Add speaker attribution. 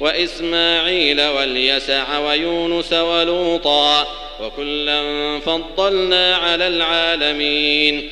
Speaker 1: وإسماعيل واليسع ويونس ولوطا وكلا فضلنا على العالمين